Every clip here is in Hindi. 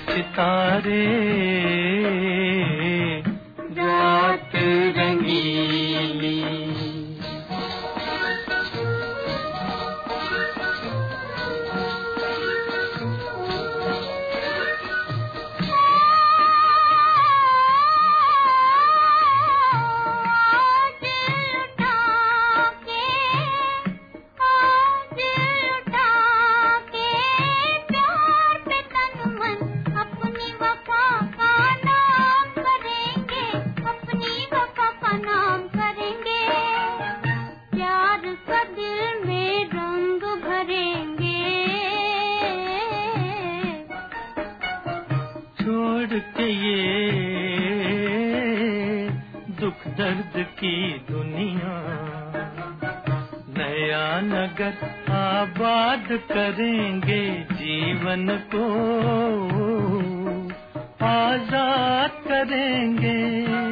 सितारे छोड़ के ये दुख दर्द की दुनिया। नया नगर आबाद करेंगे जीवन को, आज़ाद करेंगे।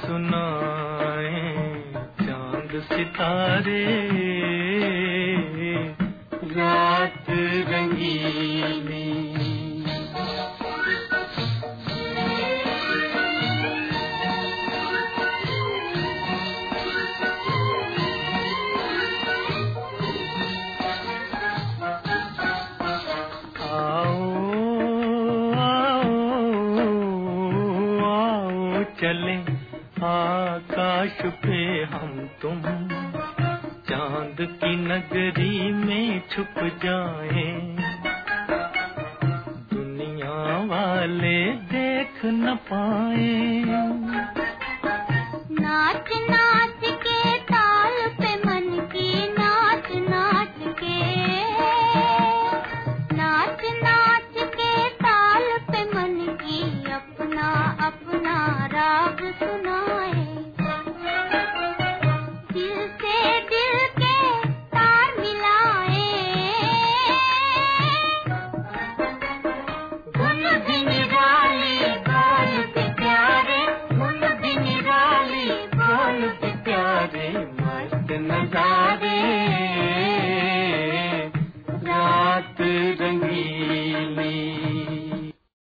सुनाए चाँद सितारे। रात रंगीली आओ आओ आओ चले। आकाश पे हम तुम, चाँद की नगरी में छुप जाए। दुनिया वाले देख न पाए। नाच नाच